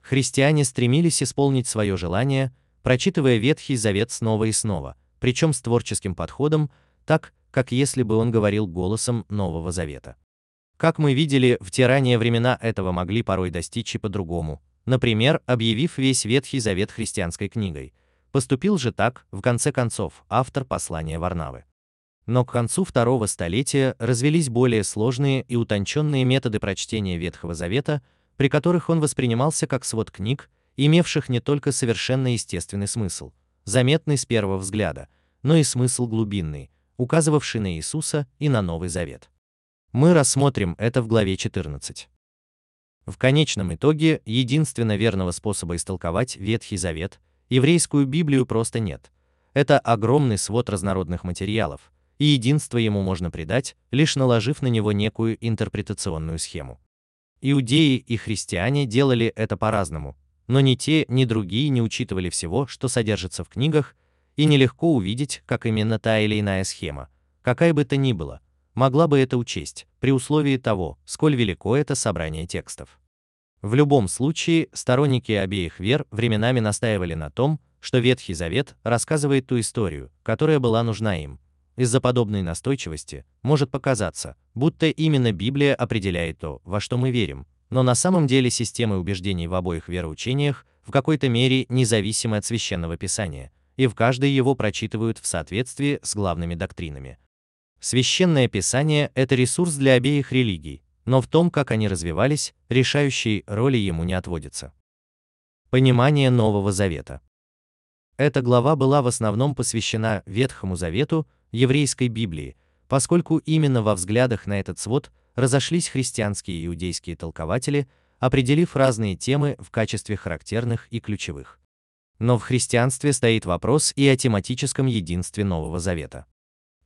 Христиане стремились исполнить свое желание, прочитывая Ветхий Завет снова и снова, причем с творческим подходом, так, как если бы он говорил голосом Нового Завета. Как мы видели, в те ранние времена этого могли порой достичь и по-другому, например, объявив весь Ветхий Завет христианской книгой – Поступил же так, в конце концов, автор послания Варнавы. Но к концу второго столетия развелись более сложные и утонченные методы прочтения Ветхого Завета, при которых он воспринимался как свод книг, имевших не только совершенно естественный смысл, заметный с первого взгляда, но и смысл глубинный, указывавший на Иисуса и на Новый Завет. Мы рассмотрим это в главе 14. В конечном итоге, единственно верного способа истолковать Ветхий Завет еврейскую Библию просто нет. Это огромный свод разнородных материалов, и единство ему можно придать, лишь наложив на него некую интерпретационную схему. Иудеи и христиане делали это по-разному, но ни те, ни другие не учитывали всего, что содержится в книгах, и нелегко увидеть, как именно та или иная схема, какая бы то ни была, могла бы это учесть, при условии того, сколь велико это собрание текстов. В любом случае, сторонники обеих вер временами настаивали на том, что Ветхий Завет рассказывает ту историю, которая была нужна им. Из-за подобной настойчивости может показаться, будто именно Библия определяет то, во что мы верим, но на самом деле системы убеждений в обоих вероучениях в какой-то мере независимы от священного писания, и в каждой его прочитывают в соответствии с главными доктринами. Священное Писание – это ресурс для обеих религий, но в том, как они развивались, решающей роли ему не отводится. Понимание Нового Завета. Эта глава была в основном посвящена Ветхому Завету, еврейской Библии, поскольку именно во взглядах на этот свод разошлись христианские и иудейские толкователи, определив разные темы в качестве характерных и ключевых. Но в христианстве стоит вопрос и о тематическом единстве Нового Завета.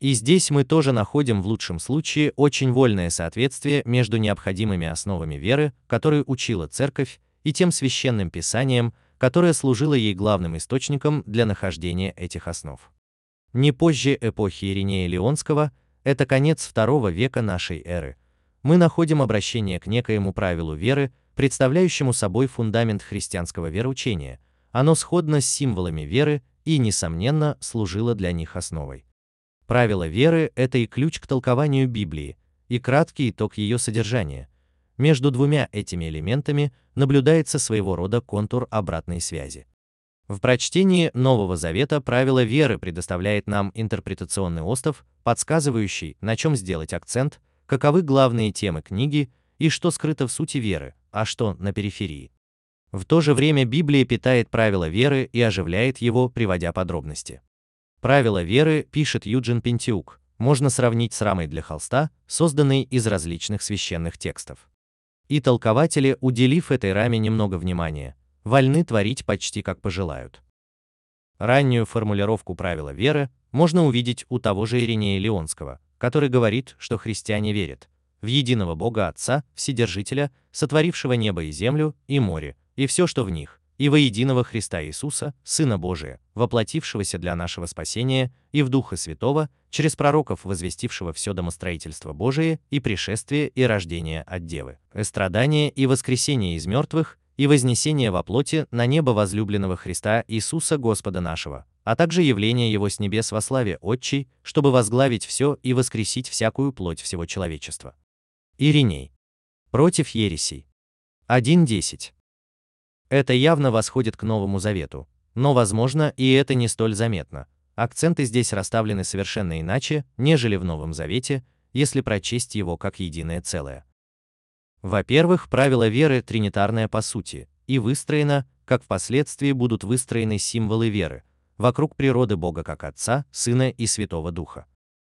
И здесь мы тоже находим в лучшем случае очень вольное соответствие между необходимыми основами веры, которые учила Церковь, и тем священным писанием, которое служило ей главным источником для нахождения этих основ. Не позже эпохи Иринея Леонского, это конец второго века нашей эры, мы находим обращение к некоему правилу веры, представляющему собой фундамент христианского вероучения. Оно сходно с символами веры и, несомненно, служило для них основой. Правило веры – это и ключ к толкованию Библии, и краткий итог ее содержания. Между двумя этими элементами наблюдается своего рода контур обратной связи. В прочтении Нового Завета правило веры предоставляет нам интерпретационный остов, подсказывающий, на чем сделать акцент, каковы главные темы книги и что скрыто в сути веры, а что на периферии. В то же время Библия питает правила веры и оживляет его, приводя подробности. Правила веры, пишет Юджин Пентиук, можно сравнить с рамой для холста, созданной из различных священных текстов. И толкователи, уделив этой раме немного внимания, вольны творить почти как пожелают. Раннюю формулировку правила веры можно увидеть у того же Иринея Леонского, который говорит, что христиане верят в единого Бога Отца, Вседержителя, сотворившего небо и землю, и море, и все, что в них, и во единого Христа Иисуса, Сына Божия, воплотившегося для нашего спасения, и в Духа Святого, через пророков возвестившего все домостроительство Божие, и пришествие и рождение от Девы, и страдание и воскресение из мертвых, и вознесение во плоти на небо возлюбленного Христа Иисуса Господа нашего, а также явление Его с небес во славе Отчей, чтобы возглавить все и воскресить всякую плоть всего человечества. Ириней. Против ересей. 1.10. Это явно восходит к Новому Завету, но, возможно, и это не столь заметно. Акценты здесь расставлены совершенно иначе, нежели в Новом Завете, если прочесть его как единое целое. Во-первых, правило веры тринитарное по сути, и выстроено, как впоследствии будут выстроены символы веры, вокруг природы Бога как Отца, Сына и Святого Духа.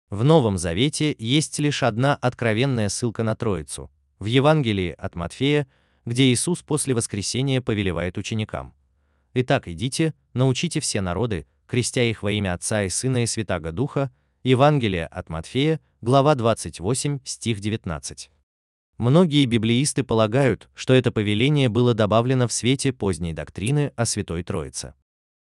В Новом Завете есть лишь одна откровенная ссылка на Троицу, в Евангелии от Матфея, где Иисус после воскресения повелевает ученикам. «Итак, идите, научите все народы, крестя их во имя Отца и Сына и Святаго Духа», Евангелие от Матфея, глава 28, стих 19. Многие библеисты полагают, что это повеление было добавлено в свете поздней доктрины о Святой Троице.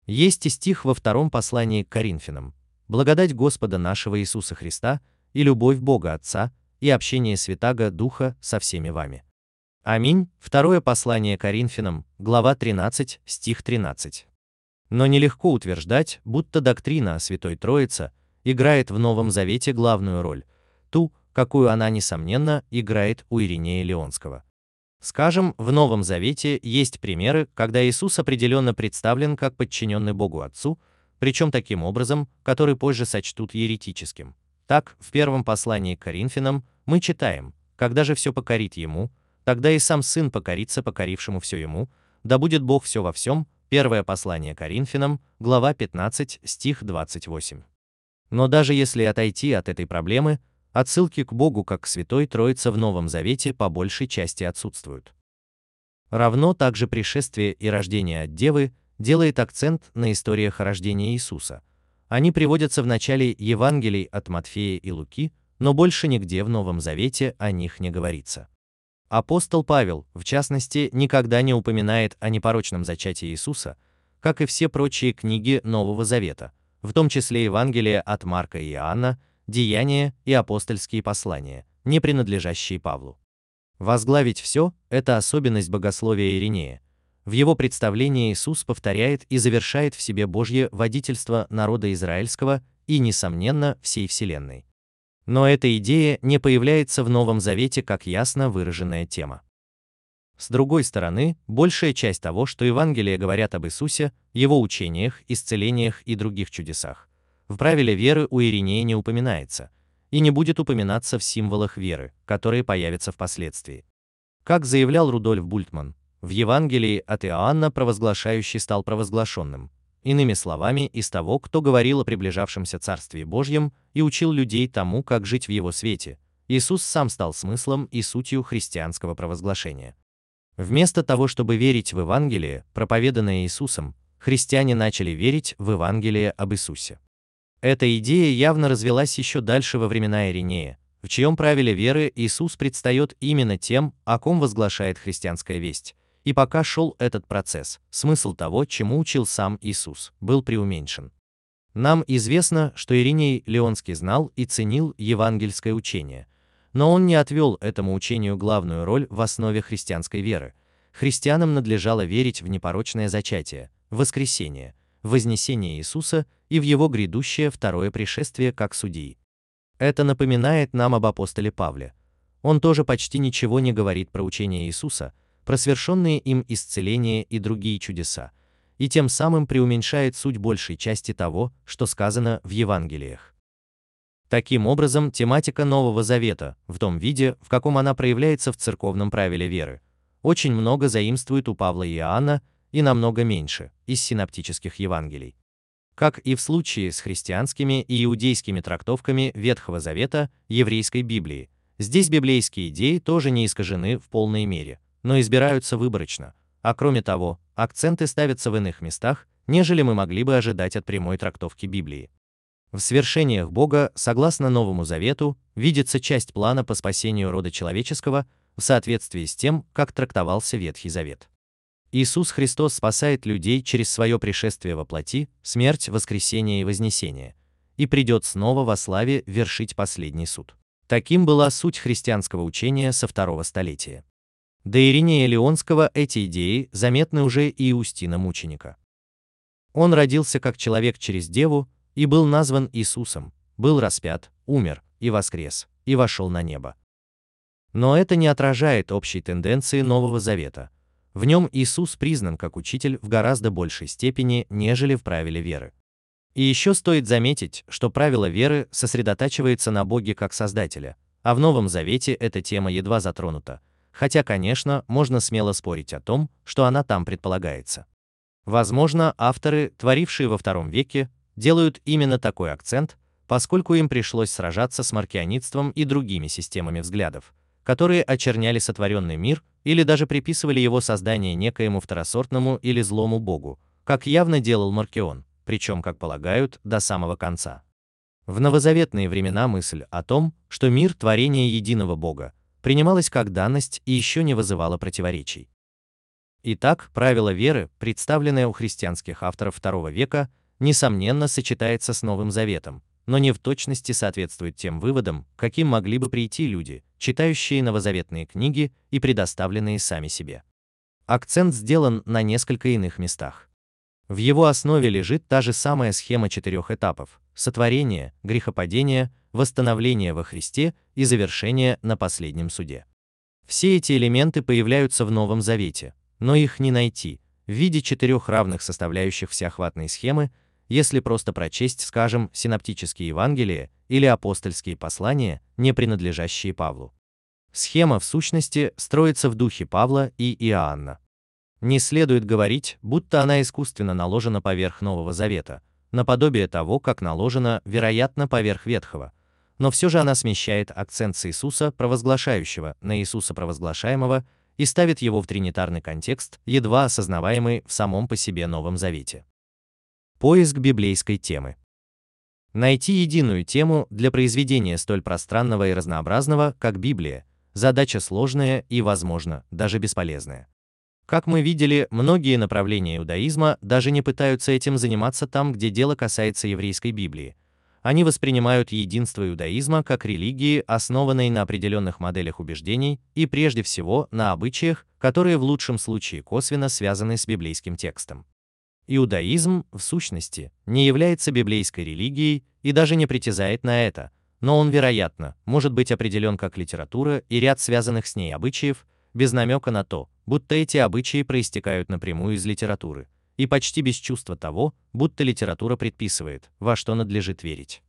Есть и стих во втором послании к Коринфянам. «Благодать Господа нашего Иисуса Христа и любовь Бога Отца и общение Святаго Духа со всеми вами». Аминь. Второе послание Коринфянам, глава 13, стих 13. Но нелегко утверждать, будто доктрина о Святой Троице играет в Новом Завете главную роль, какую она, несомненно, играет у Иринея Леонского. Скажем, в Новом Завете есть примеры, когда Иисус определенно представлен как подчиненный Богу Отцу, причем таким образом, который позже сочтут еретическим. Так, в первом послании к Коринфянам мы читаем, «Когда же все покорит Ему, тогда и сам Сын покорится покорившему все Ему, да будет Бог все во всем». Первое послание Коринфянам, глава 15, стих 28. Но даже если отойти от этой проблемы, Отсылки к Богу как к Святой Троице в Новом Завете по большей части отсутствуют. Равно также пришествие и рождение от Девы делает акцент на историях о рождении Иисуса. Они приводятся в начале Евангелий от Матфея и Луки, но больше нигде в Новом Завете о них не говорится. Апостол Павел, в частности, никогда не упоминает о непорочном зачатии Иисуса, как и все прочие книги Нового Завета, в том числе Евангелие от Марка и Иоанна, деяния и апостольские послания, не принадлежащие Павлу. Возглавить все – это особенность богословия Иринея. В его представлении Иисус повторяет и завершает в себе Божье водительство народа израильского и, несомненно, всей Вселенной. Но эта идея не появляется в Новом Завете как ясно выраженная тема. С другой стороны, большая часть того, что Евангелия говорят об Иисусе, его учениях, исцелениях и других чудесах, в правиле веры у Иринея не упоминается и не будет упоминаться в символах веры, которые появятся впоследствии. Как заявлял Рудольф Бультман, в Евангелии от Иоанна провозглашающий стал провозглашенным, иными словами, из того, кто говорил о приближавшемся Царстве Божьем и учил людей тому, как жить в его свете, Иисус сам стал смыслом и сутью христианского провозглашения. Вместо того, чтобы верить в Евангелие, проповеданное Иисусом, христиане начали верить в Евангелие об Иисусе. Эта идея явно развелась еще дальше во времена Иринея, в чьем правиле веры Иисус предстает именно тем, о ком возглашает христианская весть. И пока шел этот процесс, смысл того, чему учил сам Иисус, был преуменьшен. Нам известно, что Ириней Леонский знал и ценил евангельское учение, но он не отвел этому учению главную роль в основе христианской веры. Христианам надлежало верить в непорочное зачатие, воскресение, вознесение Иисуса и в его грядущее второе пришествие как судьи. Это напоминает нам об апостоле Павле. Он тоже почти ничего не говорит про учение Иисуса, про свершенные им исцеления и другие чудеса, и тем самым преуменьшает суть большей части того, что сказано в Евангелиях. Таким образом, тематика Нового Завета, в том виде, в каком она проявляется в церковном правиле веры, очень много заимствует у Павла и Иоанна и намного меньше из синоптических Евангелий. Как и в случае с христианскими и иудейскими трактовками Ветхого Завета, еврейской Библии, здесь библейские идеи тоже не искажены в полной мере, но избираются выборочно, а кроме того, акценты ставятся в иных местах, нежели мы могли бы ожидать от прямой трактовки Библии. В свершениях Бога, согласно Новому Завету, видится часть плана по спасению рода человеческого в соответствии с тем, как трактовался Ветхий Завет. Иисус Христос спасает людей через свое пришествие во плоти, смерть, воскресение и вознесение, и придет снова во славе вершить последний суд. Таким была суть христианского учения со второго столетия. До Иринея Леонского эти идеи заметны уже и Иустина Мученика. Он родился как человек через Деву и был назван Иисусом, был распят, умер и воскрес, и вошел на небо. Но это не отражает общей тенденции Нового Завета, в нем Иисус признан как учитель в гораздо большей степени, нежели в правиле веры. И еще стоит заметить, что правило веры сосредотачивается на Боге как Создателя, а в Новом Завете эта тема едва затронута, хотя, конечно, можно смело спорить о том, что она там предполагается. Возможно, авторы, творившие во втором веке, делают именно такой акцент, поскольку им пришлось сражаться с маркианитством и другими системами взглядов, которые очерняли сотворенный мир или даже приписывали его создание некоему второсортному или злому богу, как явно делал Маркион, причем, как полагают, до самого конца. В новозаветные времена мысль о том, что мир – творение единого Бога, принималась как данность и еще не вызывала противоречий. Итак, правило веры, представленное у христианских авторов II века, несомненно сочетается с Новым Заветом, но не в точности соответствует тем выводам, каким могли бы прийти люди, читающие новозаветные книги и предоставленные сами себе. Акцент сделан на несколько иных местах. В его основе лежит та же самая схема четырех этапов – сотворение, грехопадение, восстановление во Христе и завершение на последнем суде. Все эти элементы появляются в Новом Завете, но их не найти в виде четырех равных составляющих всеохватной схемы, если просто прочесть, скажем, синоптические Евангелия или апостольские послания, не принадлежащие Павлу. Схема в сущности строится в духе Павла и Иоанна. Не следует говорить, будто она искусственно наложена поверх Нового Завета, наподобие того, как наложена, вероятно, поверх Ветхого, но все же она смещает акцент с Иисуса, провозглашающего, на Иисуса провозглашаемого, и ставит его в тринитарный контекст, едва осознаваемый в самом по себе Новом Завете. Поиск библейской темы. Найти единую тему для произведения столь пространного и разнообразного, как Библия, задача сложная и, возможно, даже бесполезная. Как мы видели, многие направления иудаизма даже не пытаются этим заниматься там, где дело касается еврейской Библии. Они воспринимают единство иудаизма как религии, основанной на определенных моделях убеждений и прежде всего на обычаях, которые в лучшем случае косвенно связаны с библейским текстом. Иудаизм, в сущности, не является библейской религией и даже не притязает на это, но он, вероятно, может быть определен как литература и ряд связанных с ней обычаев, без намека на то, будто эти обычаи проистекают напрямую из литературы, и почти без чувства того, будто литература предписывает, во что надлежит верить.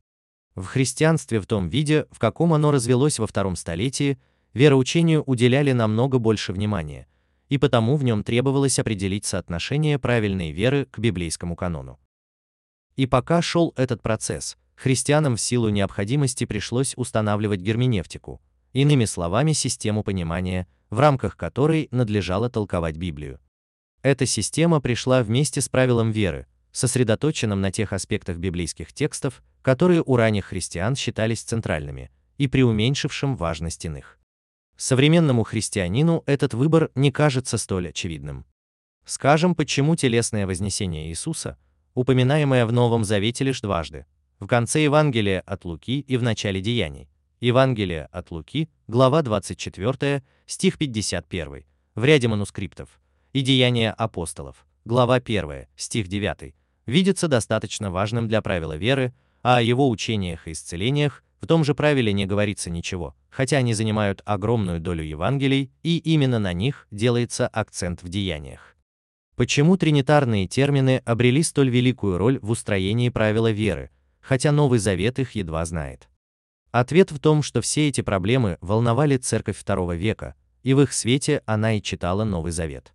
В христианстве в том виде, в каком оно развелось во втором столетии, вероучению уделяли намного больше внимания, и потому в нем требовалось определить соотношение правильной веры к библейскому канону. И пока шел этот процесс, христианам в силу необходимости пришлось устанавливать герменевтику, иными словами систему понимания, в рамках которой надлежало толковать Библию. Эта система пришла вместе с правилом веры, сосредоточенным на тех аспектах библейских текстов, которые у ранних христиан считались центральными, и преуменьшившим важность иных. Современному христианину этот выбор не кажется столь очевидным. Скажем, почему телесное вознесение Иисуса, упоминаемое в Новом Завете лишь дважды, в конце Евангелия от Луки и в начале Деяний. Евангелие от Луки, глава 24, стих 51, в ряде манускриптов, и Деяния апостолов, глава 1, стих 9, видится достаточно важным для правила веры, а о его учениях и исцелениях в том же правиле не говорится ничего, хотя они занимают огромную долю Евангелий, и именно на них делается акцент в деяниях. Почему тринитарные термины обрели столь великую роль в устроении правила веры, хотя Новый Завет их едва знает? Ответ в том, что все эти проблемы волновали церковь II века, и в их свете она и читала Новый Завет.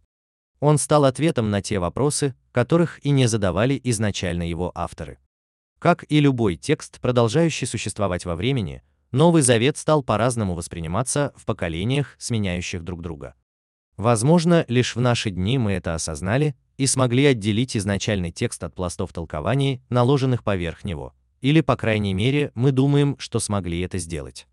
Он стал ответом на те вопросы, которых и не задавали изначально его авторы. Как и любой текст, продолжающий существовать во времени, Новый Завет стал по-разному восприниматься в поколениях, сменяющих друг друга. Возможно, лишь в наши дни мы это осознали и смогли отделить изначальный текст от пластов толкований, наложенных поверх него, или, по крайней мере, мы думаем, что смогли это сделать.